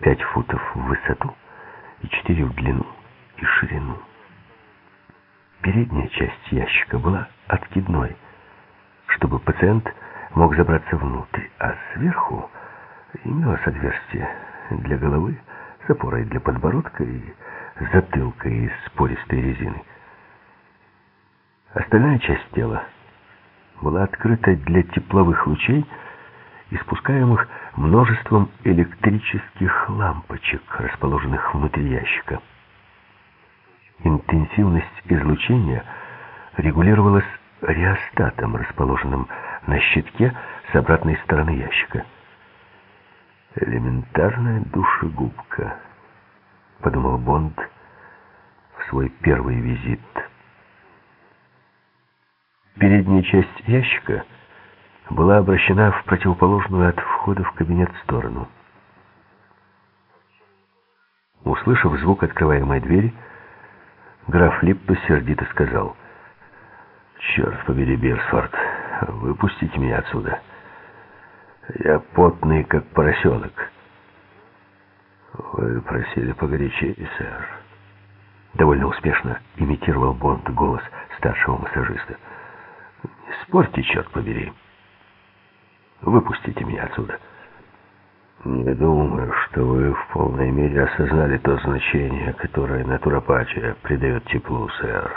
5 футов в высоту и 4 в длину и ширину. Передняя часть ящика была откидной, чтобы пациент мог забраться внутрь, а сверху имелось отверстие для головы с опорой для подбородка и затылка из пористой резины. Остальная часть тела была открыта для тепловых лучей, испускаемых множеством электрических лампочек, расположенных внутри ящика. Интенсивность излучения регулировалась реостатом, расположенным на щитке с обратной стороны ящика. «Элементарная душегубка», — подумал Бонд в свой первый визит. Передняя часть ящика была обращена в противоположную от входа в кабинет сторону. Услышав звук открываемой двери, граф Липпа сердито сказал, «Черт побери, Бирсфорд, выпустите меня отсюда. Я потный, как поросенок». «Вы просили погорячее, сэр». Довольно успешно имитировал Бонд голос старшего массажиста. «Не спорьте, черт побери. Выпустите меня отсюда». «Не думаю, что вы в полной мере осознали то значение, которое натуропатия придает теплу, сэр.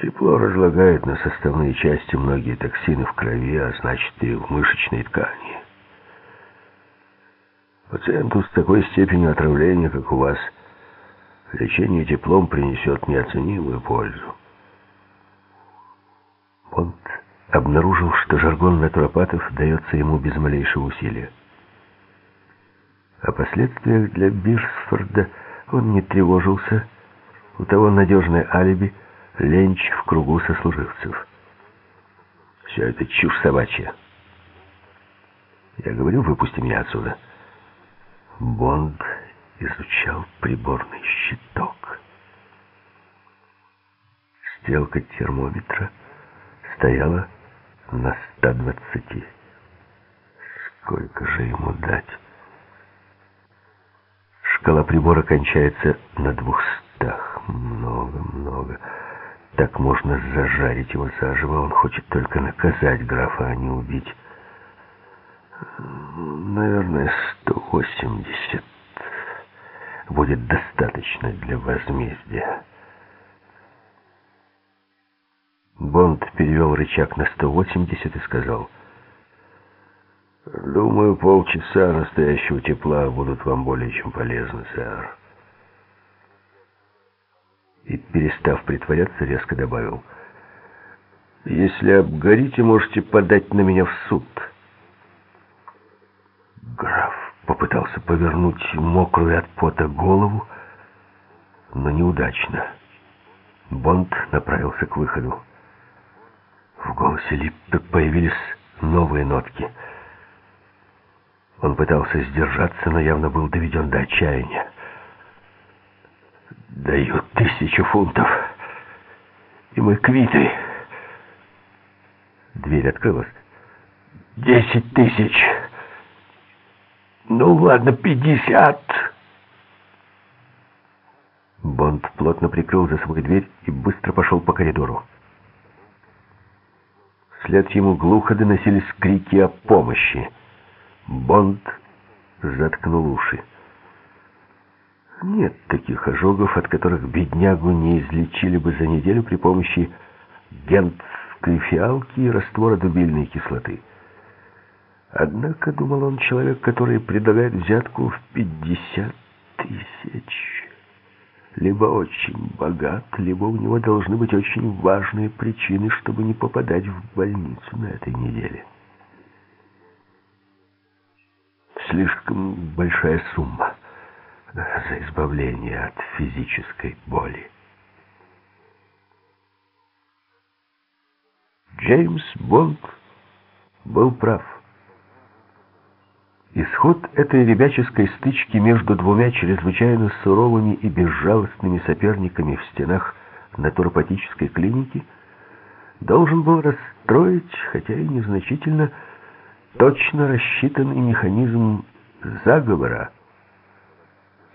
Тепло разлагает на составные части многие токсины в крови, а значит и в мышечной ткани. Пациенту с такой степенью отравления, как у вас, лечение теплом принесет неоценимую пользу. Понт обнаружил, что жаргон натуропатов дается ему без малейшего усилия. О последствиях для Бирсфорда он не тревожился. У того надежное алиби — ленч в кругу сослуживцев. Все это чушь собачья. Я говорю, выпусти меня отсюда. Бонд изучал приборный щиток. Стрелка термометра стояла на 120. Сколько же ему дать? Шкала прибора кончается на двухстах. Много, много. Так можно зажарить его заживо. Он хочет только наказать графа, а не убить. Наверное, 180 будет достаточно для возмездия. Бонд перевел рычаг на 180 и сказал, «Думаю, полчаса настоящего тепла будут вам более чем полезны, сэр». И, перестав притворяться, резко добавил, «Если обгорите, можете подать на меня в суд». Граф попытался повернуть мокрую от пота голову, но неудачно. Бонд направился к выходу. В голосе Липпе появились новые нотки. Он пытался сдержаться, но явно был доведен до отчаяния. «Даю тысячу фунтов, и мы квиты». Дверь открылась. «Десять тысяч! Ну ладно, пятьдесят!» Бонд плотно прикрыл за собой дверь и быстро пошел по коридору. Вслед ему глухо доносились крики о помощи. Бонд заткнул уши. Нет таких ожогов, от которых беднягу не излечили бы за неделю при помощи гентской фиалки и раствора дубильной кислоты. Однако, думал он, человек, который предлагает взятку в пятьдесят тысяч либо очень богат, либо у него должны быть очень важные причины, чтобы не попадать в больницу на этой неделе. Слишком большая сумма за избавление от физической боли. Джеймс Бонд был прав. Исход этой ребяческой стычки между двумя чрезвычайно суровыми и безжалостными соперниками в стенах натуропатической клиники должен был расстроить, хотя и незначительно, точно рассчитанный механизм заговора